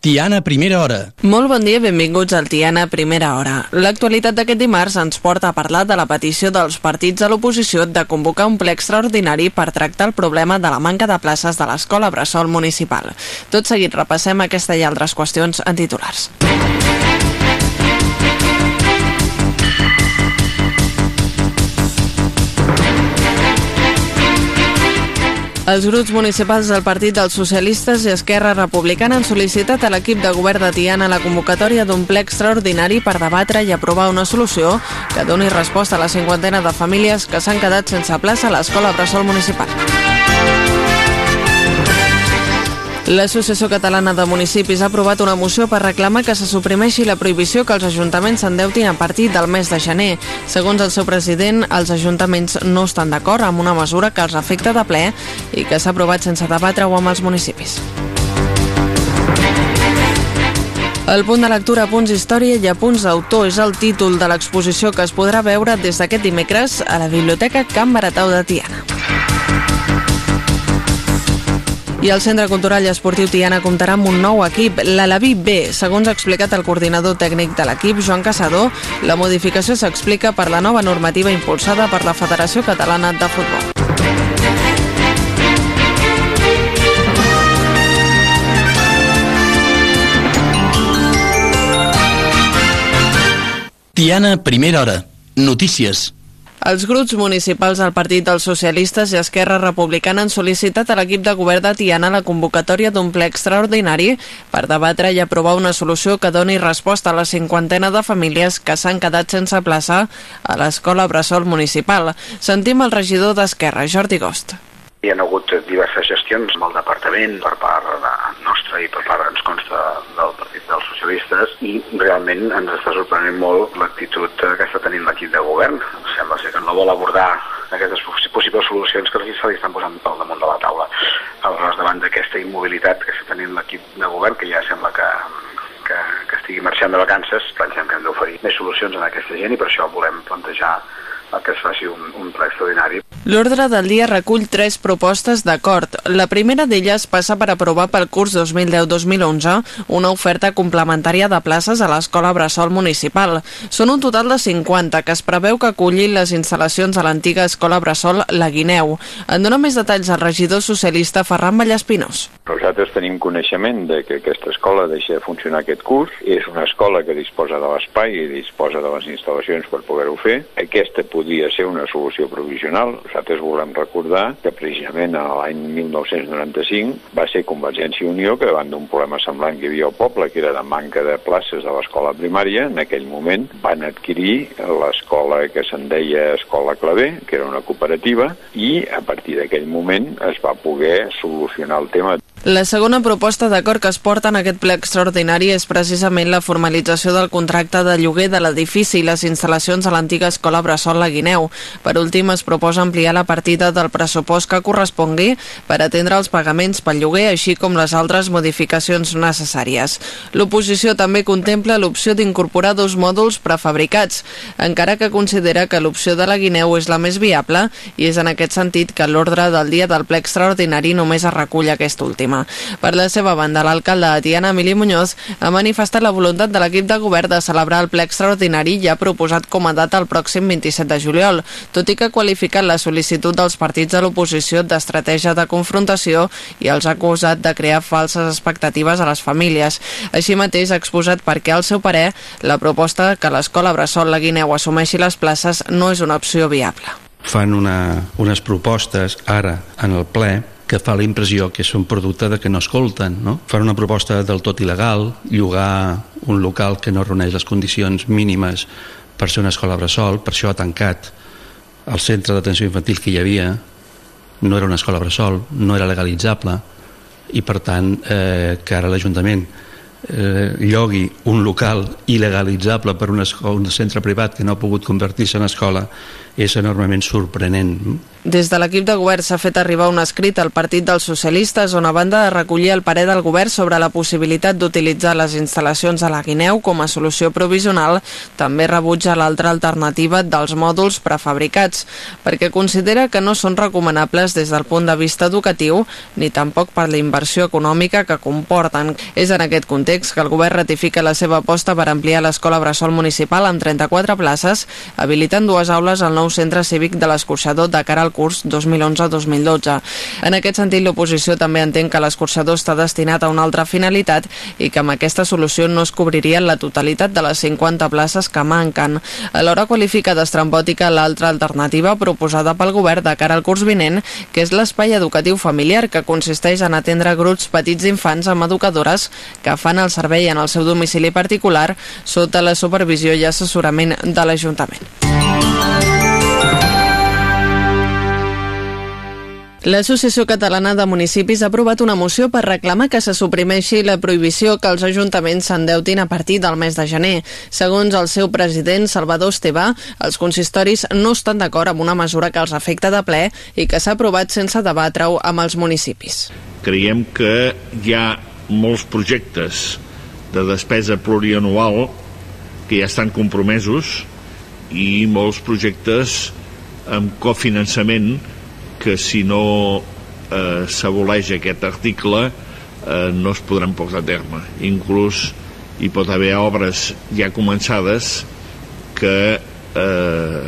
Tiana, primera hora. Molt bon dia, benvinguts al Tiana, primera hora. L'actualitat d'aquest dimarts ens porta a parlar de la petició dels partits a l'oposició de convocar un ple extraordinari per tractar el problema de la manca de places de l'escola Bressol Municipal. Tot seguit repassem aquesta i altres qüestions en titulars. Els grups municipals del Partit dels Socialistes i Esquerra Republicana han sol·licitat a l'equip de govern de Tiana la convocatòria d'un ple extraordinari per debatre i aprovar una solució que doni resposta a la cinquantena de famílies que s'han quedat sense plaça a l'Escola Bressol Municipal. L'Associació Catalana de Municipis ha aprovat una moció per reclamar que se suprimeixi la prohibició que els ajuntaments s'endeutin a partir del mes de gener. Segons el seu president, els ajuntaments no estan d'acord amb una mesura que els afecta de ple i que s'ha aprovat sense debatre-ho amb els municipis. El punt de lectura Punts Història i Apunts d'autor és el títol de l'exposició que es podrà veure des d'aquest dimecres a la Biblioteca Can Baratau de Tiana. I el Centre Cultural i Esportiu Tiana comptarà amb un nou equip, l'Alaví B. Segons ha explicat el coordinador tècnic de l'equip, Joan Caçador, la modificació s'explica per la nova normativa impulsada per la Federació Catalana de Futbol. Tiana, primera hora. Notícies. Els grups municipals del Partit dels Socialistes i Esquerra Republicana han sol·licitat a l'equip de govern de Tiana la convocatòria d'un ple extraordinari per debatre i aprovar una solució que doni resposta a la cinquantena de famílies que s'han quedat sense plaça a l'Escola Bressol Municipal. Sentim el regidor d'Esquerra, Jordi Gost. Hi ha hagut diverses gestions amb el departament per part nostra i per part ens consta Socialistes i realment ens està sorprenent molt l'actitud que està tenint l'equip de govern. Sembla ser que no vol abordar aquestes possibles solucions que se li estan posant al damunt de la taula. Aleshores, davant d'aquesta immobilitat que està tenint l'equip de govern, que ja sembla que que, que estigui marxant de vacances, pensem que hem d'oferir més solucions a aquesta gent i per això volem plantejar que es faci un, un ple extraordinari. L'ordre del dia recull tres propostes d'acord. La primera d'elles passa per aprovar pel curs 2010-2011 una oferta complementària de places a l'Escola Bressol Municipal. Són un total de 50 que es preveu que acullin les instal·lacions a l'antiga Escola Bressol La Guineu. En dona més detalls el regidor socialista Ferran Vallespinós. Nosaltres tenim coneixement de que aquesta escola deixa de funcionar aquest curs. És una escola que disposa de l'espai i disposa de les instal·lacions per poder-ho fer. Aquesta podia ser una solució provisional. Nosaltres volem recordar que precisament l'any 1995 va ser Convergència i Unió que davant d'un problema semblant que hi havia al poble, que era de manca de places de l'escola primària, en aquell moment van adquirir l'escola que se'n deia Escola Clavé, que era una cooperativa, i a partir d'aquell moment es va poder solucionar el tema. La segona proposta d'acord que es porta en aquest ple extraordinari és precisament la formalització del contracte de lloguer de l'edifici i les instal·lacions a l'antiga escola Bressol La Guineu. Per últim, es proposa ampliar la partida del pressupost que correspongui per atendre els pagaments pel lloguer, així com les altres modificacions necessàries. L'oposició també contempla l'opció d'incorporar dos mòduls prefabricats, encara que considera que l'opció de la Guineu és la més viable i és en aquest sentit que l'ordre del dia del ple extraordinari només es recull aquesta última. Per la seva banda, l'alcalde de Tiana, Emili Muñoz, ha manifestat la voluntat de l'equip de govern de celebrar el ple extraordinari i ha proposat com a data el pròxim 27 de juliol, tot i que ha qualificat la sol·licitud dels partits de l'oposició d'estratègia de confrontació i els ha acusat de crear falses expectatives a les famílies. Així mateix ha exposat per què, al seu parer, la proposta que l'escola Bressol La Guineu assumeixi les places no és una opció viable. Fan una, unes propostes ara en el ple que fa la impressió que són producte de que no escolten. No? Fan una proposta del tot il·legal, llogar un local que no reuneix les condicions mínimes per ser una escola bressol, per això ha tancat el centre d'atenció infantil que hi havia, no era una escola bressol, no era legalitzable, i per tant eh, que ara l'Ajuntament eh, llogui un local il·legalitzable per un, un centre privat que no ha pogut convertir-se en escola és enormement sorprenent. Des de l'equip de govern s'ha fet arribar un escrit al Partit dels Socialistes on a banda de recollir el parer del govern sobre la possibilitat d'utilitzar les instal·lacions a la Guineu com a solució provisional, també rebutja l'altra alternativa dels mòduls prefabricats, perquè considera que no són recomanables des del punt de vista educatiu ni tampoc per la inversió econòmica que comporten. És en aquest context que el govern ratifica la seva aposta per ampliar l'escola Bressol Municipal amb 34 places, habilitant dues aules al nou centre cívic de l'escorxador de cara al curs 2011-2012. En aquest sentit, l'oposició també entén que l'escorxador està destinat a una altra finalitat i que amb aquesta solució no es cobriria la totalitat de les 50 places que manquen. Alhora qualifica d'estrambòtica l'altra alternativa proposada pel govern de cara al curs vinent, que és l'espai educatiu familiar, que consisteix en atendre grups petits d'infants amb educadores que fan el servei en el seu domicili particular sota la supervisió i assessorament de l'Ajuntament. L'Associació Catalana de Municipis ha aprovat una moció per reclamar que se suprimeixi la prohibició que els ajuntaments s'endeutin a partir del mes de gener. Segons el seu president, Salvador Esteve, els consistoris no estan d'acord amb una mesura que els afecta de ple i que s'ha aprovat sense debatre-ho amb els municipis. Creiem que hi ha molts projectes de despesa plurianual que ja estan compromesos i molts projectes amb cofinançament que si no eh, s'aboleix aquest article eh, no es podran portar a terme. Inclús hi pot haver obres ja començades que eh,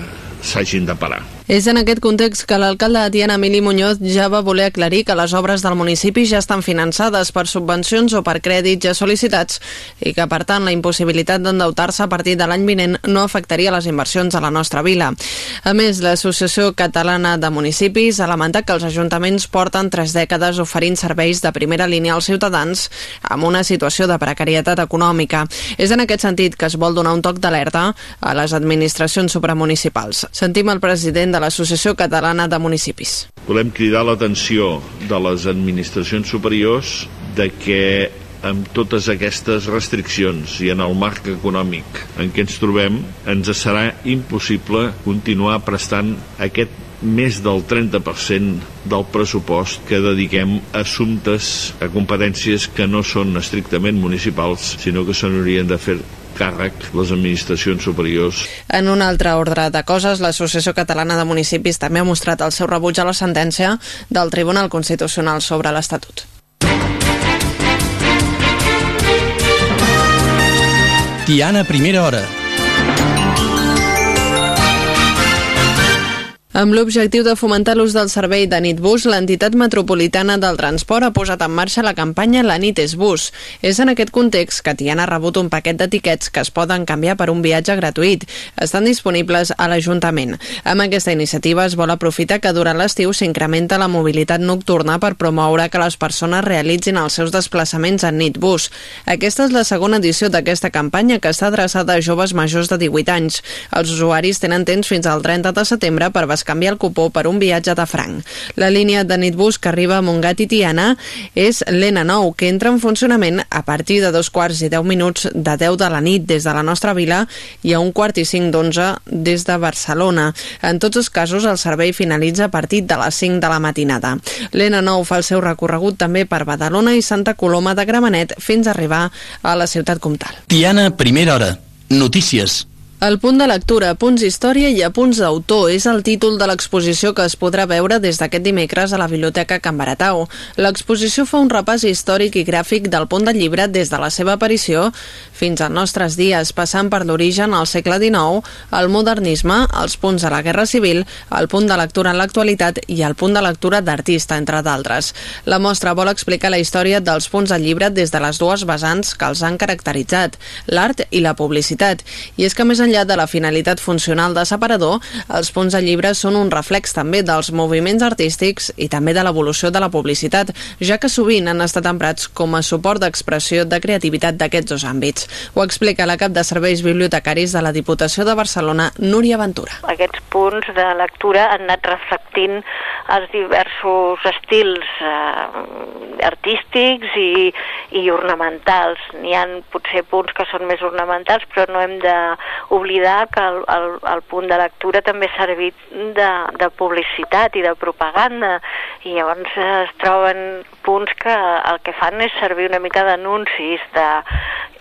s'hagin de parar. És en aquest context que l'alcalde de Tiana, Emili Muñoz, ja va voler aclarir que les obres del municipi ja estan finançades per subvencions o per crèdits ja sol·licitats i que, per tant, la impossibilitat d'endeutar-se a partir de l'any vinent no afectaria les inversions a la nostra vila. A més, l'Associació Catalana de Municipis ha lamentat que els ajuntaments porten tres dècades oferint serveis de primera línia als ciutadans amb una situació de precarietat econòmica. És en aquest sentit que es vol donar un toc d'alerta a les administracions supramunicipals. Sentim el president de l'Associació Catalana de Municipis. Volem cridar l'atenció de les administracions superiors de que amb totes aquestes restriccions i en el marc econòmic en què ens trobem, ens serà impossible continuar prestant aquest més del 30% del pressupost que dediquem a assumptes, a competències que no són estrictament municipals, sinó que se n'haurien de fer càrrec les administracions superiors. En un altre ordre de coses, l'Associació Catalana de Municipis també ha mostrat el seu rebuig a la sentència del Tribunal Constitucional sobre l'Estatut. Tiana, primera hora. Amb l'objectiu de fomentar l'ús del servei de nitbus, l'entitat metropolitana del transport ha posat en marxa la campanya La nit és bus. És en aquest context que Tiana ha rebut un paquet d'etiquets que es poden canviar per un viatge gratuït. Estan disponibles a l'Ajuntament. Amb aquesta iniciativa es vol aprofitar que durant l'estiu s'incrementa la mobilitat nocturna per promoure que les persones realitzin els seus desplaçaments en nitbus. Aquesta és la segona edició d'aquesta campanya que està adreçada a joves majors de 18 anys. Els usuaris tenen temps fins al 30 de setembre per canviar el cupó per un viatge de franc. La línia de nitbus que arriba a Montgat i Tiana és l'N9, que entra en funcionament a partir de dos quarts i deu minuts de 10 de la nit des de la nostra vila i a un quart i cinc d'onze des de Barcelona. En tots els casos, el servei finalitza a partir de les 5 de la matinada. L'N9 fa el seu recorregut també per Badalona i Santa Coloma de Gramenet fins a arribar a la ciutat comtal. Tiana, primera hora. Notícies. El punt de lectura, punts d'història i apunts d'autor és el títol de l'exposició que es podrà veure des d'aquest dimecres a la Biblioteca Can Baratau. L'exposició fa un repàs històric i gràfic del punt de llibre des de la seva aparició fins als nostres dies, passant per l'origen al segle XIX, el modernisme, els punts de la Guerra Civil, el punt de lectura en l'actualitat i el punt de lectura d'artista, entre d'altres. La mostra vol explicar la història dels punts de llibre des de les dues vessants que els han caracteritzat, l'art i la publicitat. I és que més enllà de la finalitat funcional de separador, els punts de llibre són un reflex també dels moviments artístics i també de l'evolució de la publicitat, ja que sovint han estat emprats com a suport d'expressió de creativitat d'aquests dos àmbits. Ho explica la cap de serveis bibliotecaris de la Diputació de Barcelona, Núria Ventura. Aquests punts de lectura han anat reflectint els diversos estils eh, artístics i, i ornamentals. N'hi han potser punts que són més ornamentals, però no hem d'oblidar que el, el, el punt de lectura també ha servit de, de publicitat i de propaganda i llavors es troben punts que el que fan és servir una mica d'anuncis de,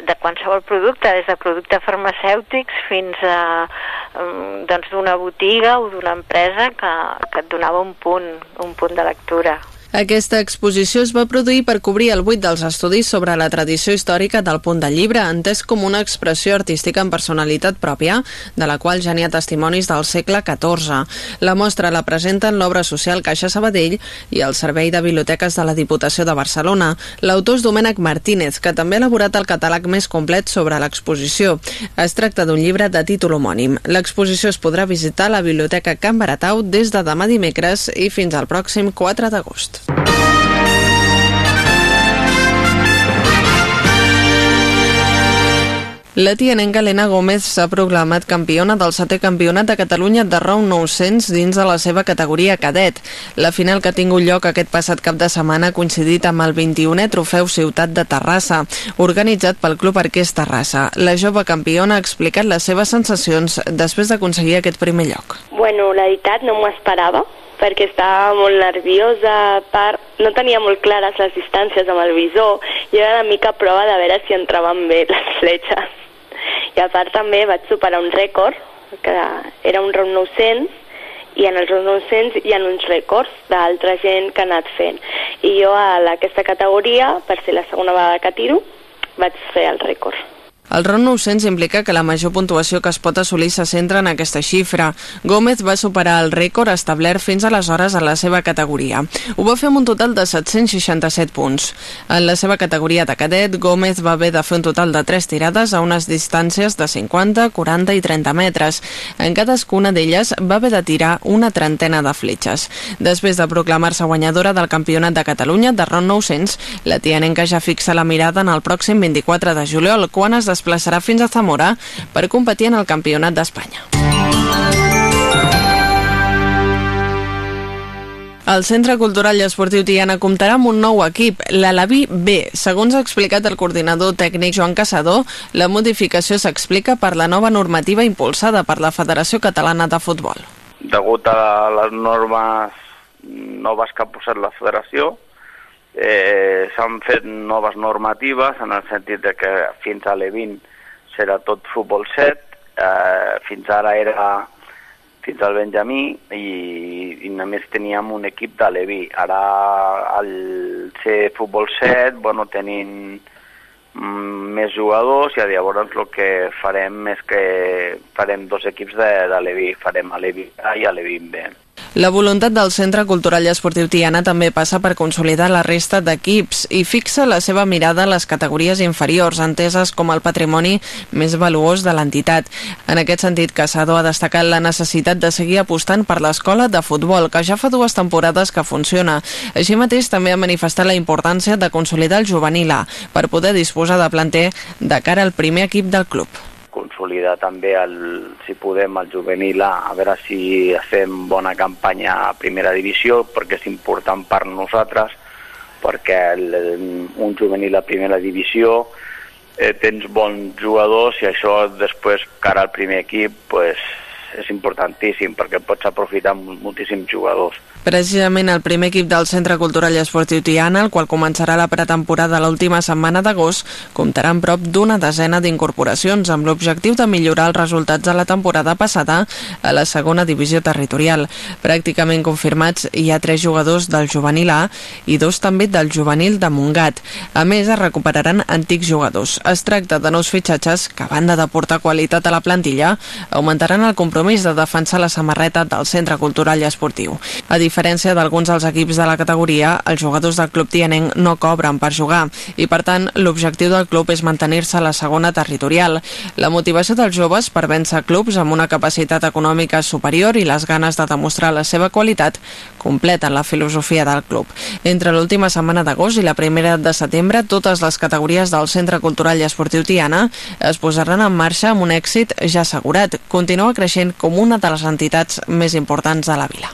de qualsevol producte, des de productes farmacèutics fins a mm, doncs d'una botiga o d'una empresa que, que et donava un punt, un punt de lectura. Aquesta exposició es va produir per cobrir el buit dels estudis sobre la tradició històrica del punt de llibre, entès com una expressió artística amb personalitat pròpia, de la qual ja n'hi ha testimonis del segle XIV. La mostra la presenten l'obra social Caixa Sabadell i el Servei de Biblioteques de la Diputació de Barcelona. L'autor és Domènec Martínez, que també ha elaborat el catàleg més complet sobre l'exposició. Es tracta d'un llibre de títol homònim. L'exposició es podrà visitar a la Biblioteca Can Baratau des de demà dimecres i fins al pròxim 4 d'agost. La tianenca Helena Gómez s'ha proclamat campiona del setè campionat de Catalunya de Round 900 dins de la seva categoria cadet. La final que ha tingut lloc aquest passat cap de setmana ha coincidit amb el 21è Trofeu Ciutat de Terrassa, organitzat pel Club Arqués Terrassa. La jove campiona ha explicat les seves sensacions després d'aconseguir aquest primer lloc. Bueno, la veritat no m'ho esperava perquè estava molt nerviosa, part, no tenia molt clares les distàncies amb el visor i era una mica prova de veure si entraven bé les fletxes. I a part també vaig superar un rècord, que era un round 900, i en els round 900 hi ha uns rècords d'altra gent que ha anat fent. I jo a aquesta categoria, per ser la segona vegada que tiro, vaig fer el rècord. El RON 900 implica que la major puntuació que es pot assolir se centra en aquesta xifra. Gómez va superar el rècord establert fins aleshores a la seva categoria. Ho va fer amb un total de 767 punts. En la seva categoria de cadet, Gómez va haver de fer un total de 3 tirades a unes distàncies de 50, 40 i 30 metres. En cadascuna d'elles va haver de tirar una trentena de fletxes. Després de proclamar-se guanyadora del Campionat de Catalunya de RON 900, la tianenca ja fixa la mirada en el pròxim 24 de juliol, quan es desplaçarà fins a Zamora per competir en el Campionat d'Espanya. El Centre Cultural i Esportiu Tiana comptarà amb un nou equip, l'Alaví B. Segons ha explicat el coordinador tècnic Joan Caçador, la modificació s'explica per la nova normativa impulsada per la Federació Catalana de Futbol. Degut a les normes noves que ha posat la federació, eh, s'han fet noves normatives en el sentit de que fins a l'E20 serà tot futbol 7, eh, fins ara era fins al Benjamí i, i només teníem un equip de l'Evi. Ara al ser futbol 7, bueno, tenim mm, més jugadors i llavors el que farem és que farem dos equips de, de l'Evi, farem a l'Evi A i a l'Evi B. La voluntat del Centre Cultural i Esportiu Tiana també passa per consolidar la resta d'equips i fixa la seva mirada a les categories inferiors, enteses com el patrimoni més valuós de l'entitat. En aquest sentit, Casado ha destacat la necessitat de seguir apostant per l'escola de futbol, que ja fa dues temporades que funciona. Així mateix, també ha manifestat la importància de consolidar el juvenil A per poder disposar de planter de cara al primer equip del club consolidar també, el, si podem, el juvenil A, a veure si fem bona campanya a primera divisió, perquè és important per nosaltres, perquè el, un juvenil a primera divisió eh, tens bons jugadors i això després, cara al primer equip, pues, és importantíssim perquè pots aprofitar moltíssims jugadors. Precisament el primer equip del Centre Cultural i Esportiu Tiana, el qual començarà la pretemporada l'última setmana d'agost, comptarà amb prop d'una desena d'incorporacions amb l'objectiu de millorar els resultats de la temporada passada a la segona divisió territorial. Pràcticament confirmats hi ha tres jugadors del juvenil A i dos també del juvenil de Montgat. A més, es recuperaran antics jugadors. Es tracta de nous fitxatges que, a banda de portar qualitat a la plantilla, augmentaran el compromís de defensar la samarreta del Centre Cultural i Esportiu. A diferència d'alguns dels equips de la categoria, els jugadors del club tianenc no cobren per jugar i, per tant, l'objectiu del club és mantenir-se a la segona territorial. La motivació dels joves per vèncer clubs amb una capacitat econòmica superior i les ganes de demostrar la seva qualitat completen la filosofia del club. Entre l'última setmana d'agost i la primera de setembre, totes les categories del Centre Cultural i Esportiu Tiana es posaran en marxa amb un èxit ja assegurat. Continua creixent com una de les entitats més importants de la vila.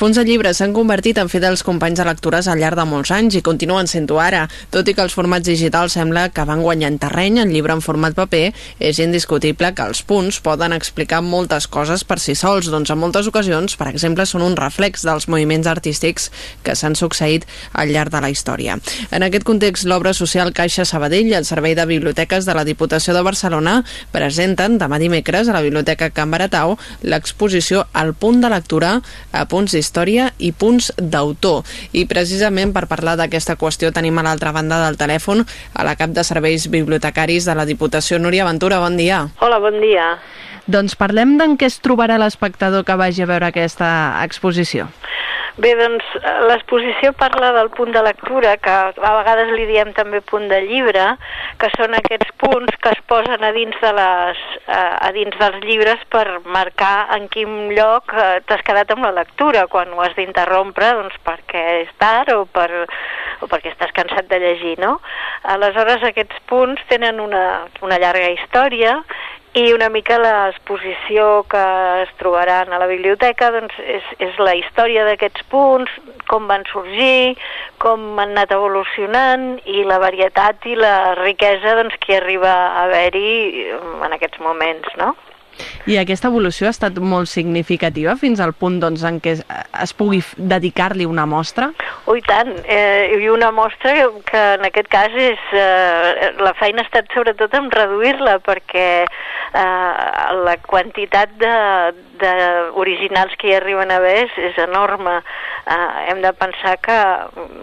Punts de llibre s'han convertit en fidels companys de lectures al llarg de molts anys i continuen sent-ho ara. Tot i que els formats digitals sembla que van guanyant terreny, el llibre en format paper és indiscutible que els punts poden explicar moltes coses per si sols, doncs en moltes ocasions, per exemple, són un reflex dels moviments artístics que s'han succeït al llarg de la història. En aquest context, l'obra social Caixa Sabadell i el Servei de Biblioteques de la Diputació de Barcelona presenten demà dimecres a la Biblioteca Can Baratau l'exposició El punt de lectura a punts d'història i punts d'autor. I precisament per parlar d'aquesta qüestió tenim a l'altra banda del telèfon a la cap de serveis bibliotecaris de la Diputació, Núria Ventura. Bon dia. Hola, bon dia. Doncs parlem d'en què es trobarà l'espectador que vagi a veure aquesta exposició. Bé, doncs l'exposició parla del punt de lectura, que a vegades li diem també punt de llibre, que són aquests punts que es posen a dins, de les, a dins dels llibres per marcar en quin lloc eh, t'has quedat amb la lectura, quan ho has d'interrompre, doncs perquè és tard o, per, o perquè estàs cansat de llegir, no? Aleshores aquests punts tenen una, una llarga història i una mica l'exposició que es trobaran a la biblioteca doncs, és, és la història d'aquests punts, com van sorgir, com han anat evolucionant i la varietat i la riquesa doncs, que arriba a haver-hi en aquests moments, no? I aquesta evolució ha estat molt significativa fins al punt doncs, en què es, pugui dedicar-li una mostra? Oh, i tant, eh, i una mostra que en aquest cas és... Eh, la feina ha estat sobretot en reduir-la perquè eh, la quantitat de, de originals que hi arriben a haver és, és enorme. Eh, hem de pensar que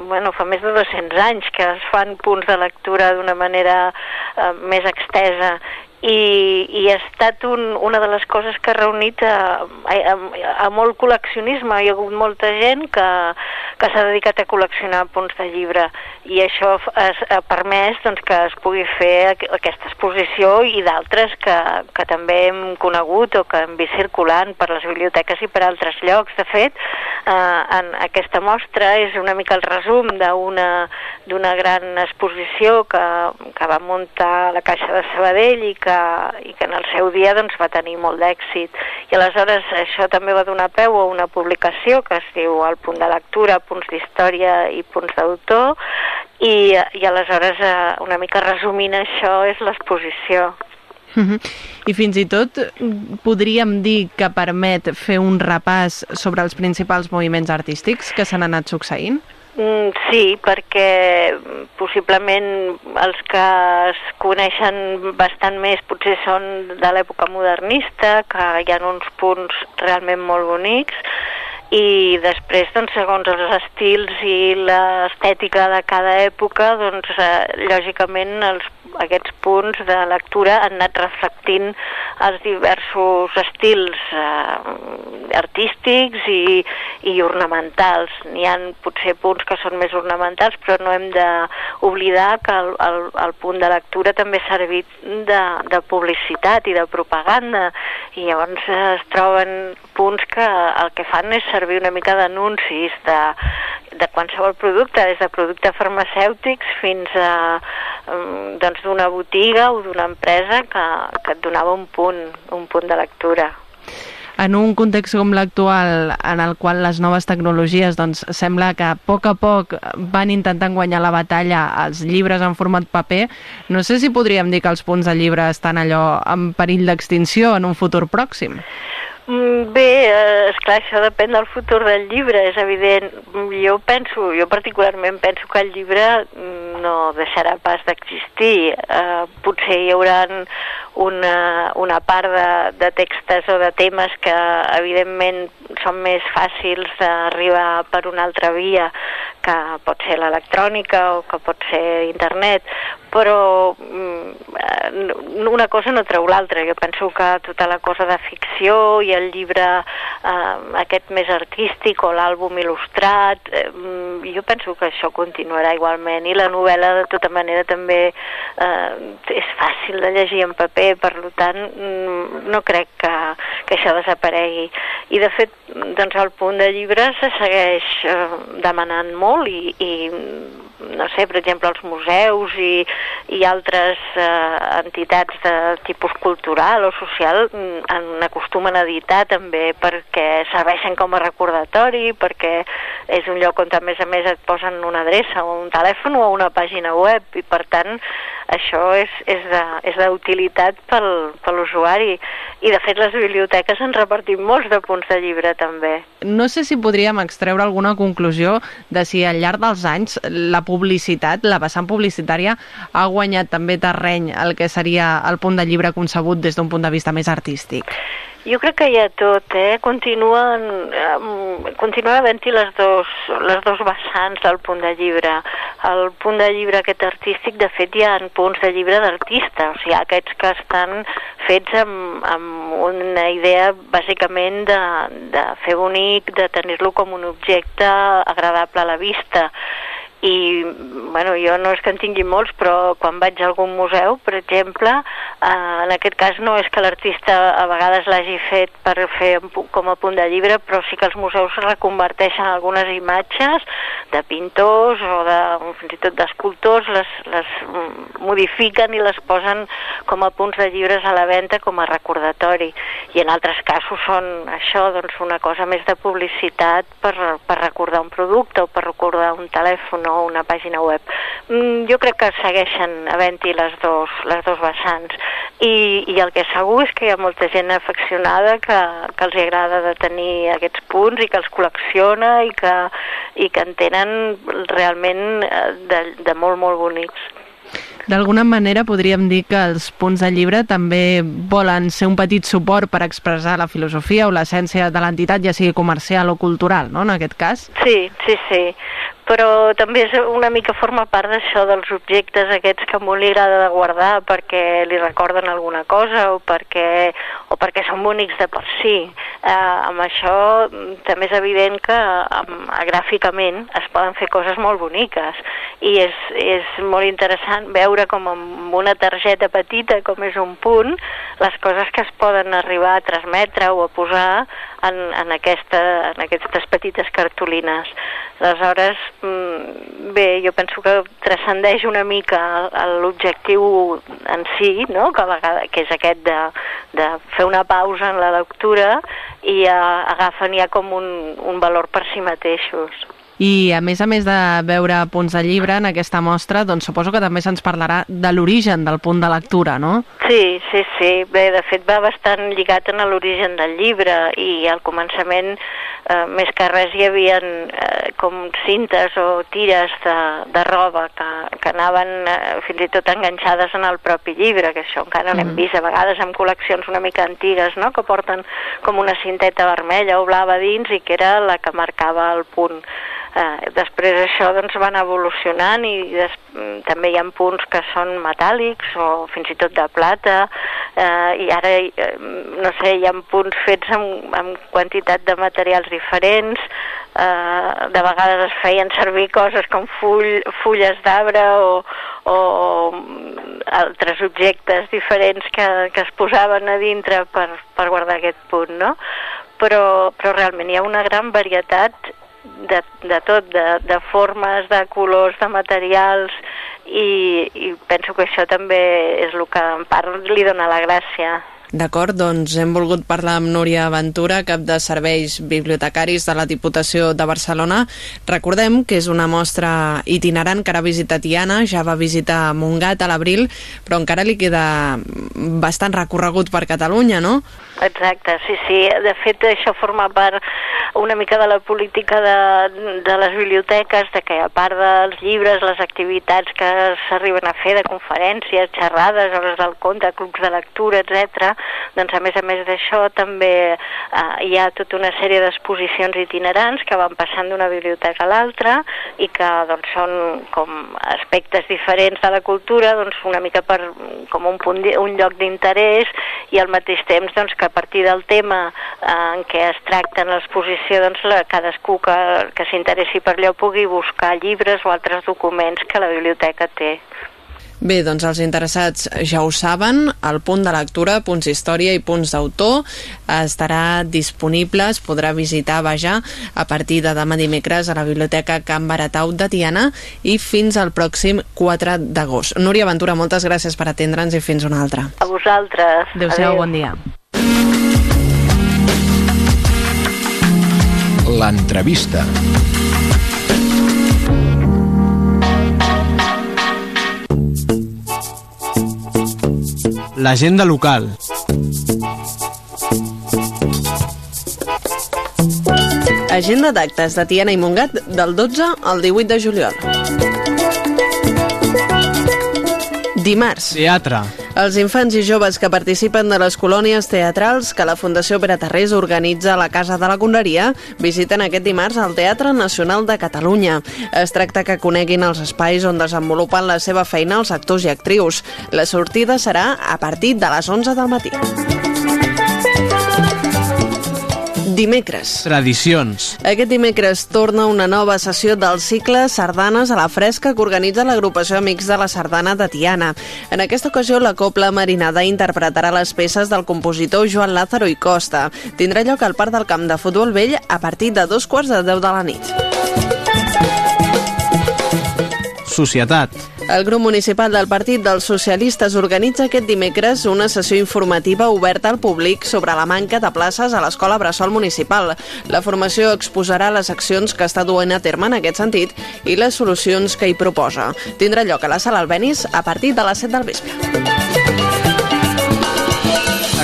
bueno, fa més de 200 anys que es fan punts de lectura d'una manera eh, més extesa i, i ha estat un, una de les coses que ha reunit a, a, a molt col·leccionisme. Hi ha hagut molta gent que, que s'ha dedicat a col·leccionar punts de llibre i això es, ha permès doncs, que es pugui fer aquesta exposició i d'altres que, que també hem conegut o que hem vist circulant per les biblioteques i per altres llocs. De fet, eh, en aquesta mostra és una mica el resum d'una gran exposició que, que va muntar la Caixa de Sabadell i que que, i que en el seu dia doncs, va tenir molt d'èxit. I aleshores això també va donar peu a una publicació que es diu El punt de lectura, punts d'història i punts d'autor, i, i aleshores eh, una mica resumint això és l'exposició. -huh. I fins i tot podríem dir que permet fer un repàs sobre els principals moviments artístics que s'han anat succeint? Mm, sí, perquè possiblement els que es coneixen bastant més potser són de l'època modernista, que hi ha uns punts realment molt bonics, i després, doncs, segons els estils i l'estètica de cada època, doncs, eh, lògicament els aquests punts de lectura han anat reflectint els diversos estils eh, artístics i, i ornamentals. N'hi han potser punts que són més ornamentals, però no hem d'oblidar que el, el, el punt de lectura també ha servit de, de publicitat i de propaganda, i llavors es troben punts que el que fan és servir una mica d'anuncis de, de qualsevol producte, des de productes farmacèutics fins a mm, doncs d'una botiga o d'una empresa que, que et donava un punt, un punt de lectura en un context com l'actual en el qual les noves tecnologies doncs, sembla que a poc a poc van intentant guanyar la batalla als llibres en format paper, no sé si podríem dir que els punts de llibre estan allò en perill d'extinció en un futur pròxim. Mm, bé, eh, esclar, això depèn del futur del llibre, és evident. Jo penso, jo particularment penso que el llibre mm, no deixarà pas d'existir. Eh, potser hi haurà una, una part de, de textos o de temes que evidentment són més fàcils d'arribar per una altra via que pot ser l'electrònica o que pot ser internet, però mm, una cosa no treu l'altra. Jo penso que tota la cosa de ficció i el llibre eh, aquest més artístic o l'àlbum il·lustrat, eh, mm, jo penso que això continuarà igualment i la novel·la de tota manera també eh, és fàcil de llegir en paper, per tant mm, no crec que, que això desaparegui. I de fet, doncs el punt de llibre se segueix eh, demanant molt i, i no sé, per exemple, els museus i, i altres eh, entitats de tipus cultural o social en acostumen a editar també perquè serveixen com a recordatori, perquè és un lloc on a més a més et posen una adreça o un telèfon o una pàgina web i per tant això és, és d'utilitat pel, per l'usuari i de fet les biblioteques han repartit molts de punts de llibre també. No sé si podríem extreure alguna conclusió de si al llarg dels anys la publicitat, la vessant publicitària ha guanyat també terreny el que seria el punt de llibre concebut des d'un punt de vista més artístic. Jo crec que hi ha tot, eh? Continuen, eh, continuen havent-hi les, dos, les dos vessants del punt de llibre. El punt de llibre aquest artístic, de fet, hi ha punts de llibre d'artista, o sigui, aquests que estan fets amb, amb una idea bàsicament de, de fer bonic, de tenir-lo com un objecte agradable a la vista i bueno, jo no és que en tingui molts, però quan vaig a algun museu, per exemple, eh, en aquest cas no és que l'artista a vegades l'hagi fet per fer com a punt de llibre, però sí que els museus reconverteixen algunes imatges de pintors o de, fins i tot d'escultors, les, les modifiquen i les posen com a punts de llibres a la venda com a recordatori. I en altres casos són això, doncs una cosa més de publicitat per, per recordar un producte o per recordar un telèfon no una pàgina web. Mm, jo crec que segueixen havent-hi les, dos, les dos vessants I, i el que segur és que hi ha molta gent afeccionada que, que els agrada de tenir aquests punts i que els col·lecciona i que, i que en tenen realment eh, de, de molt, molt bonics. D'alguna manera podríem dir que els punts de llibre també volen ser un petit suport per expressar la filosofia o l'essència de l'entitat, ja sigui comercial o cultural, no?, en aquest cas. Sí, sí, sí però també és una mica forma part d'això dels objectes aquests que molt li agrada de guardar perquè li recorden alguna cosa o perquè, o perquè són bonics de per si. Eh, amb això mm, també és evident que amb, gràficament es poden fer coses molt boniques i és, és molt interessant veure com amb una targeta petita com és un punt les coses que es poden arribar a transmetre o a posar en, en, aquesta, en aquestes petites cartolines. Aleshores, mm, bé, jo penso que transcendeix una mica l'objectiu en si, no? que, a vegada, que és aquest de, de fer una pausa en la lectura i uh, agafen ja com un, un valor per si mateixos. I a més a més de veure punts de llibre en aquesta mostra, doncs suposo que també se'ns parlarà de l'origen del punt de lectura, no? Sí, sí, sí. Bé, de fet va bastant lligat en l'origen del llibre i al començament eh, més que res hi havia eh, com cintes o tires de, de roba que, que anaven eh, fins i tot enganxades en el propi llibre, que això encara mm. l'hem vist a vegades en col·leccions una mica antigues, no?, que porten com una cinteta vermella o blava dins i que era la que marcava el punt Eh, després això doncs, van evolucionant i des, mm, també hi ha punts que són metàl·lics o fins i tot de plata eh, i ara, eh, no sé, hi ha punts fets amb, amb quantitat de materials diferents eh, de vegades es feien servir coses com full, fulles d'arbre o, o altres objectes diferents que, que es posaven a dintre per, per guardar aquest punt, no? Però, però realment hi ha una gran varietat de, de tot, de, de formes, de colors, de materials, i, i penso que això també és el que en part li dona la gràcia. D'acord, doncs hem volgut parlar amb Núria Ventura, cap de serveis bibliotecaris de la Diputació de Barcelona. Recordem que és una mostra itinerant que ara visita Tiana, ja va visitar Montgat a l'abril, però encara li queda bastant recorregut per Catalunya, no? Exacte, sí, sí. De fet, això forma part una mica de la política de, de les biblioteques, de que a part dels llibres, les activitats que s'arriben a fer de conferències, xerrades, hores del conte, clubs de lectura, etc doncs a més a més d'això també eh, hi ha tota una sèrie d'exposicions itinerants que van passant d'una biblioteca a l'altra i que doncs, són com aspectes diferents de la cultura, doncs una mica per, com un, punt, un lloc d'interès i al mateix temps doncs, que a partir del tema eh, en què es tracta en l'exposició doncs, la, cadascú que, que s'interessi per allò pugui buscar llibres o altres documents que la biblioteca té. Bé, doncs els interessats ja ho saben, el punt de lectura, punts d'història i punts d'autor estarà disponible, es podrà visitar, vaja, a partir de demà dimecres a la Biblioteca Can Baratau de Tiana i fins al pròxim 4 d'agost. Núria Ventura, moltes gràcies per atendre'ns i fins una altra. A vosaltres. Adéu-siau, bon dia. L'entrevista. L'agenda local. Agenda d'actes de Tiana i Montgat del 12 al 18 de juliol. Dimarts. Teatre. Els infants i joves que participen de les colònies teatrals que la Fundació Pere Tarrés organitza a la Casa de la Conreria visiten aquest dimarts al Teatre Nacional de Catalunya. Es tracta que coneguin els espais on desenvolupen la seva feina els actors i actrius. La sortida serà a partir de les 11 del matí. Dimecres. Tradicions. Aquest dimecres torna una nova sessió del cicle Sardanes a la Fresca que organitza l'agrupació Amics de la Sardana de Tiana. En aquesta ocasió, la Copla Marinada interpretarà les peces del compositor Joan Lázaro i Costa. Tindrà lloc al Parc del Camp de Futbol Vell a partir de dos quarts de deu de la nit. Societat. El grup municipal del Partit dels Socialistes organitza aquest dimecres una sessió informativa oberta al públic sobre la manca de places a l'Escola Bressol Municipal. La formació exposarà les accions que està duent a terme en aquest sentit i les solucions que hi proposa. Tindrà lloc a la sala Albenis a partir de les 7 del vespre.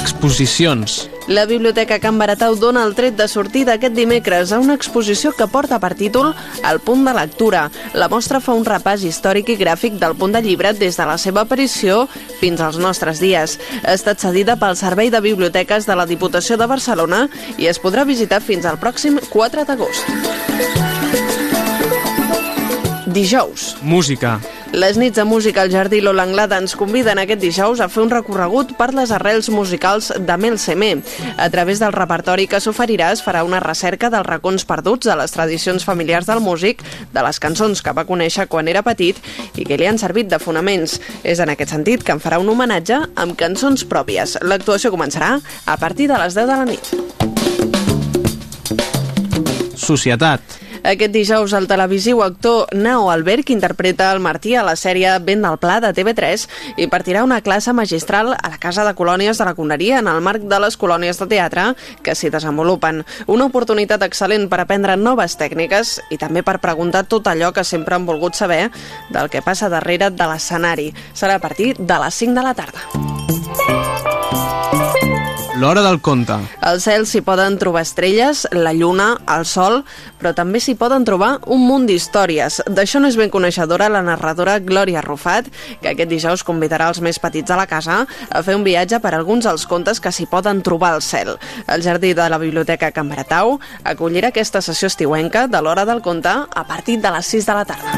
Exposicions. La Biblioteca Can Baratau dona el tret de sortida aquest dimecres a una exposició que porta per títol El punt de lectura. La mostra fa un repàs històric i gràfic del punt de llibre des de la seva aparició fins als nostres dies. Ha estat cedida pel Servei de Biblioteques de la Diputació de Barcelona i es podrà visitar fins al pròxim 4 d'agost. Dijous. Música. Les nits de música al Jardí Lola Anglada ens conviden aquest dijous a fer un recorregut per les arrels musicals de Mel Semé. A través del repertori que s'oferirà es farà una recerca dels racons perduts de les tradicions familiars del músic, de les cançons que va conèixer quan era petit i que li han servit de fonaments. És en aquest sentit que en farà un homenatge amb cançons pròpies. L'actuació començarà a partir de les 10 de la nit. Societat. Aquest dijous el televisiu actor Nao Albert, que interpreta el Martí a la sèrie Vent del Pla de TV3, impartirà una classe magistral a la Casa de Colònies de la Conneria en el marc de les colònies de teatre que s'hi desenvolupen. Una oportunitat excel·lent per aprendre noves tècniques i també per preguntar tot allò que sempre han volgut saber del que passa darrere de l'escenari. Serà a partir de les 5 de la tarda. L'hora del conte. Al cel s'hi poden trobar estrelles, la lluna, el sol, però també s'hi poden trobar un munt d'històries. D'això no és ben coneixedora la narradora Glòria Rufat, que aquest dijous convidarà els més petits a la casa a fer un viatge per alguns dels contes que s'hi poden trobar al cel. El jardí de la Biblioteca Can Baratau acollirà aquesta sessió estiuenca de l'hora del conte a partir de les 6 de la tarda.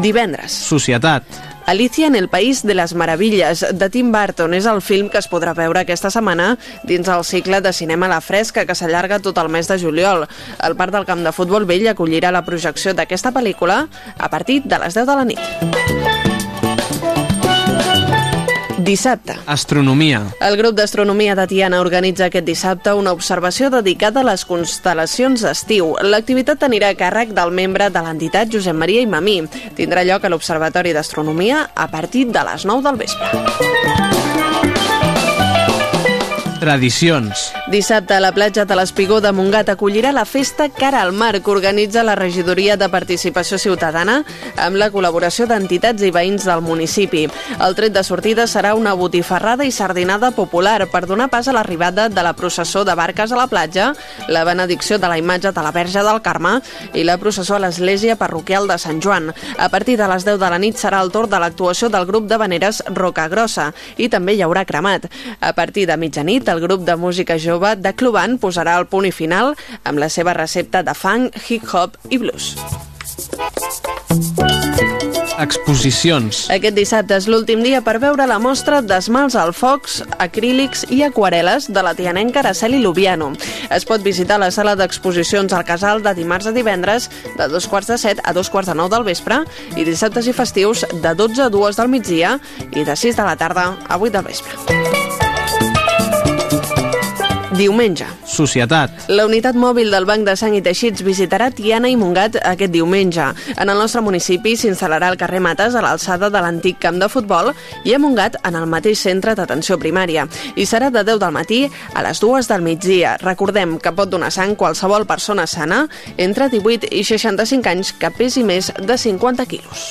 Divendres. Societat. Alicia en el País de les Meravilles, de Tim Burton, és el film que es podrà veure aquesta setmana dins el cicle de cinema a la fresca que s'allarga tot el mes de juliol. El Parc del Camp de Futbol Vell acollirà la projecció d'aquesta pel·lícula a partir de les 10 de la nit. Dissabte. Astronomia. El grup d'astronomia de Tiana organitza aquest dissabte una observació dedicada a les constel·lacions d'estiu. L'activitat anirà a càrrec del membre de l'entitat Josep Maria Imamí. Tindrà lloc a l'Observatori d'Astronomia a partir de les 9 del vespre. Tradicions. Dissabte a la platja de l'Espigó de Montgat acollirà la festa Cara al Mar que organitza la Regidoria de Participació Ciutadana amb la col·laboració d'entitats i veïns del municipi. El tret de sortida serà una botifarrada i sardinada popular per donar pas a l'arribada de la processó de barques a la platja, la benedicció de la imatge de la Verge del Carme i la processó a l'església parroquial de Sant Joan. A partir de les 10 de la nit serà el torn de l'actuació del grup de veneres Rocagrossa i també hi haurà cremat. A partir de mitjanit el grup de música jove de Cluban posarà el punt i final amb la seva recepta de funk, hip-hop i blues. Exposicions. Aquest dissabte és l'últim dia per veure la mostra d'esmalts al focs, acrílics i aquarel·les de la tianenca Araceli Lubiano. Es pot visitar la sala d'exposicions al Casal de dimarts a divendres de dos quarts de set a dos quarts de nou del vespre i dissabtes i festius de 12 a 2 del migdia i de 6 de la tarda a 8 del vespre. Diumenge. Societat. La unitat mòbil del Banc de Sang i Teixits visitarà Tiana i Montgat aquest diumenge. En el nostre municipi s'instal·larà al carrer Mates a l'alçada de l'antic camp de futbol i a Montgat en el mateix centre d'atenció primària. I serà de 10 del matí a les 2 del migdia. Recordem que pot donar sang qualsevol persona sana entre 18 i 65 anys que pesi més de 50 quilos.